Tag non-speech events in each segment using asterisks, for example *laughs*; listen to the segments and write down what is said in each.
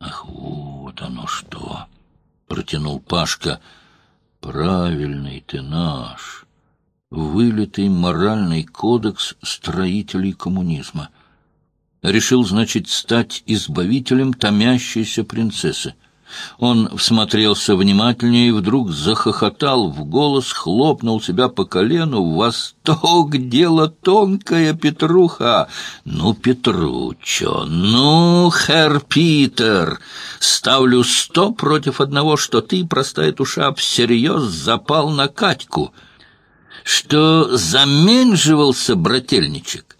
Ах, вот оно что! — протянул Пашка. Правильный ты наш, вылитый моральный кодекс строителей коммунизма. Решил, значит, стать избавителем томящейся принцессы. Он всмотрелся внимательнее и вдруг захохотал в голос, хлопнул себя по колену. «Восток — дело тонкое, Петруха! Ну, Петручо, ну, хэр Питер, ставлю сто против одного, что ты, простая душа, всерьез запал на Катьку, что заменживался брательничек.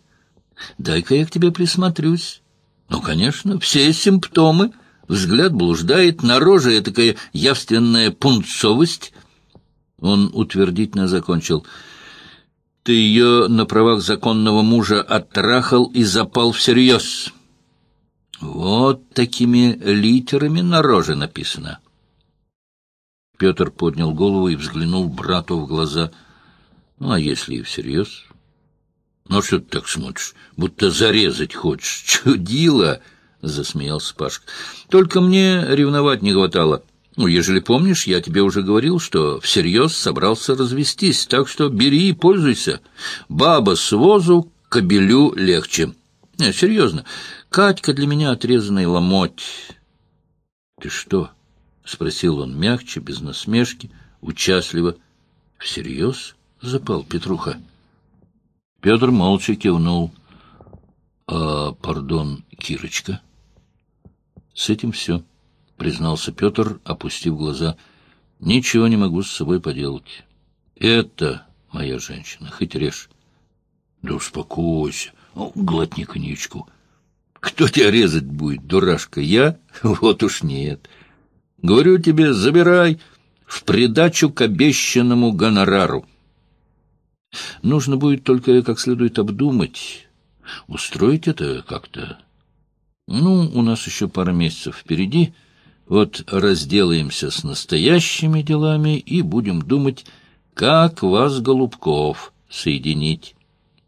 Дай-ка я к тебе присмотрюсь. Ну, конечно, все симптомы — Взгляд блуждает, на роже такая явственная пунцовость. Он утвердительно закончил. Ты ее на правах законного мужа оттрахал и запал всерьез. Вот такими литерами на роже написано. Петр поднял голову и взглянул брату в глаза. Ну, а если и всерьез? Ну, что ты так смотришь? Будто зарезать хочешь. Чудило! —— засмеялся Пашка. — Только мне ревновать не хватало. Ну, ежели помнишь, я тебе уже говорил, что всерьез собрался развестись, так что бери и пользуйся. Баба с возу, кобелю легче. Не, серьезно, Катька для меня отрезанный ломоть. — Ты что? — спросил он мягче, без насмешки, участливо. — Всерьез? — запал Петруха. Петр молча кивнул. — А, пардон, Кирочка? — с этим все, — признался Петр, опустив глаза. — Ничего не могу с собой поделать. Это моя женщина, хоть режь. — Да успокойся, ну, глотни коньячку. Кто тебя резать будет, дурашка, я? *laughs* Вот уж нет. Говорю тебе, забирай в придачу к обещанному гонорару. Нужно будет только как следует обдумать, устроить это как-то ну, у нас еще пара месяцев впереди. Вот разделаемся с настоящими делами и будем думать, как вас, Голубков, соединить.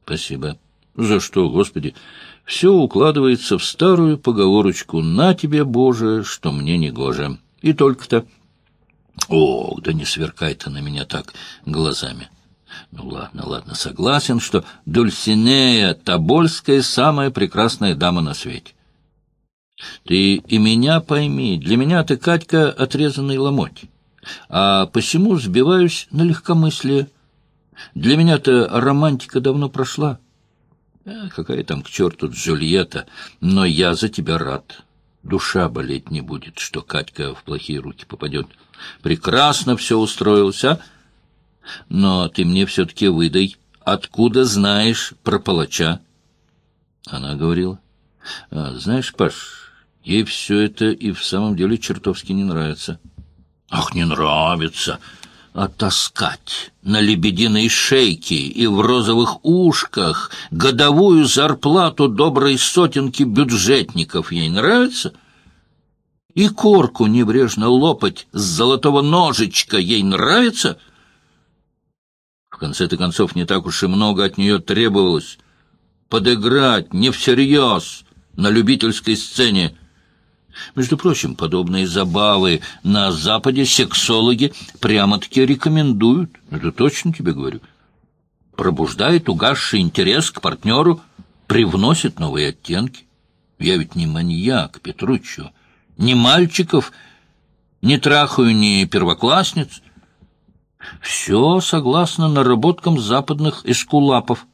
Спасибо. За что, Господи? Все укладывается в старую поговорочку «На тебе, Боже, что мне не гоже». И только-то... Ох, да не сверкай ты на меня так глазами. Ну ладно, ладно, согласен, что Дульсинея Тобольская самая прекрасная дама на свете. Ты и меня пойми, для меня ты, Катька, отрезанный ломоть, а посему сбиваюсь на легкомыслие. Для меня-то романтика давно прошла. А какая там к черту Джульетта, но я за тебя рад. Душа болеть не будет, что Катька в плохие руки попадет. Прекрасно все устроилось, а? Но ты мне все-таки выдай, откуда знаешь про палача? Она говорила. «А, знаешь, Паш, Ей все это и в самом деле чертовски не нравится. Ах, не нравится! А таскать на лебединой шейке и в розовых ушках годовую зарплату доброй сотенки бюджетников ей нравится? И корку небрежно лопать с золотого ножичка ей нравится? В конце-то концов, не так уж и много от нее требовалось. Подыграть не всерьез на любительской сцене — между прочим, подобные забавы на Западе сексологи прямо-таки рекомендуют. Это точно тебе говорю. Пробуждает угасший интерес к партнеру, привносит новые оттенки. Я ведь не маньяк, Петруччо, ни мальчиков, не трахаю ни первоклассниц. Все согласно наработкам западных эскулапов.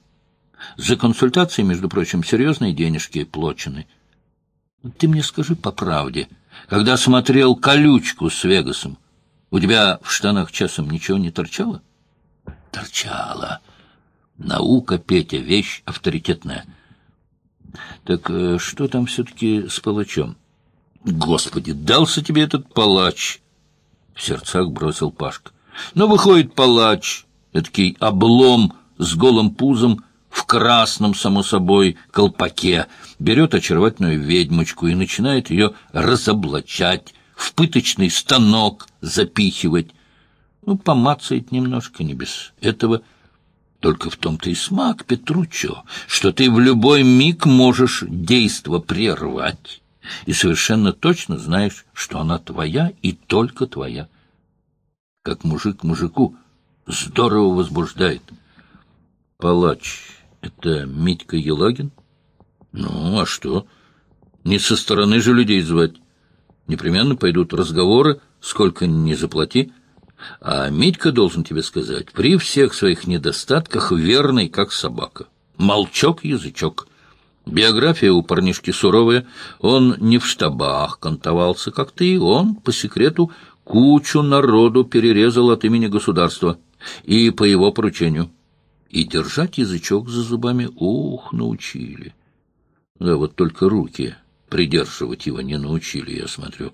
За консультации, между прочим, серьезные денежки плочены. Ты мне скажи по правде, когда смотрел колючку с Вегасом, у тебя в штанах часом ничего не торчало? Торчало. Наука, Петя, вещь авторитетная. Так э, что там все-таки с палачом? Господи, дался тебе этот палач! В сердцах бросил Пашка. Ну, выходит, палач, эдакий облом с голым пузом, в красном, само собой, колпаке, берет очаровательную ведьмочку и начинает ее разоблачать, в пыточный станок запихивать. Ну, помацает немножко, не без этого. Только в том-то и смак, Петручо, что ты в любой миг можешь действо прервать и совершенно точно знаешь, что она твоя и только твоя. Как мужик мужику здорово возбуждает. Палач — это Митька Елагин? Ну, а что? Не со стороны же людей звать. Непременно пойдут разговоры, сколько ни заплати. А Митька должен тебе сказать, при всех своих недостатках верный, как собака. Молчок-язычок. Биография у парнишки суровая. Он не в штабах кантовался, как ты. Он, по секрету, кучу народу перерезал от имени государства. И по его поручению. И держать язычок за зубами, ух, научили. Да вот только руки придерживать его не научили, я смотрю.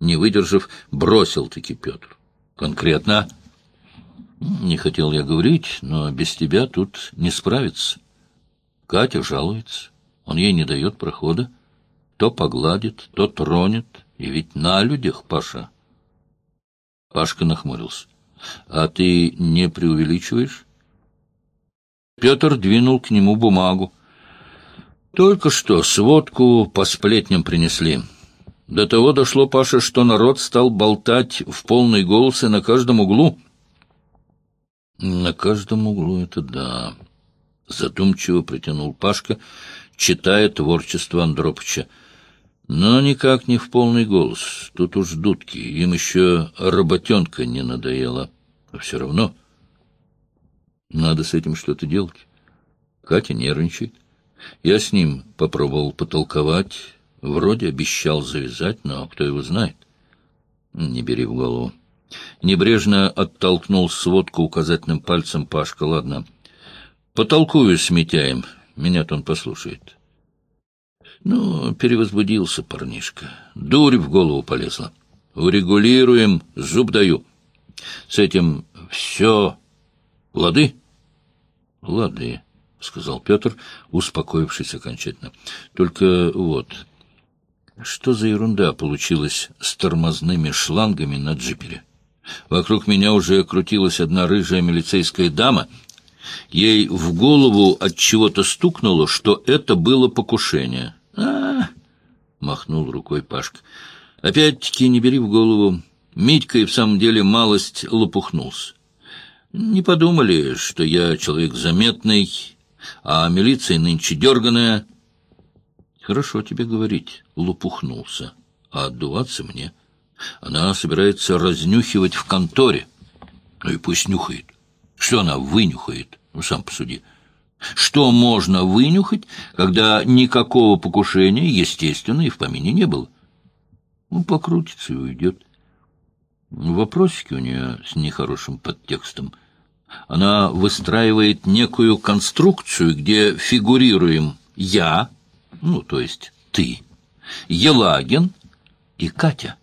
Не выдержав, бросил-таки Петр. Конкретно? Не хотел я говорить, но без тебя тут не справиться. Катя жалуется. Он ей не дает прохода. То погладит, то тронет. И ведь на людях, Паша. Пашка нахмурился. А ты не преувеличиваешь? Петр двинул к нему бумагу. Только что сводку по сплетням принесли. До того дошло, Паша, что народ стал болтать в полный голос и на каждом углу. На каждом углу это да. Задумчиво протянул Пашка, читая творчество Андропыча. Но никак не в полный голос. Тут уж дудки. Им еще работенка не надоела. А все равно надо с этим что-то делать. Катя нервничает. Я с ним попробовал потолковать. Вроде обещал завязать, но кто его знает. Не бери в голову. Небрежно оттолкнул сводку указательным пальцем Пашка. Ладно, потолкую с Митяем. Меня-то он послушает. Ну, перевозбудился парнишка. Дурь в голову полезла. Урегулируем, зуб даю. С этим все лады? Лады. — сказал Петр, успокоившись окончательно. — Только вот, что за ерунда получилась с тормозными шлангами на джипере? Вокруг меня уже крутилась одна рыжая милицейская дама. Ей в голову от чего-то стукнуло, что это было покушение. а, махнул рукой Пашка. — Опять-таки не бери в голову. Митька и в самом деле малость лопухнулся. Не подумали, что я человек заметный, а милиция нынче дерганая. Хорошо тебе говорить, лопухнулся, а отдуваться мне. Она собирается разнюхивать в конторе. Ну и пусть нюхает. Что она вынюхает? Ну, сам посуди. Что можно вынюхать, когда никакого покушения, естественно, и в помине не было? Ну, покрутится и уйдет. Вопросики у нее с нехорошим подтекстом. Она выстраивает некую конструкцию, где фигурируем я, ну, то есть ты, Елагин и Катя.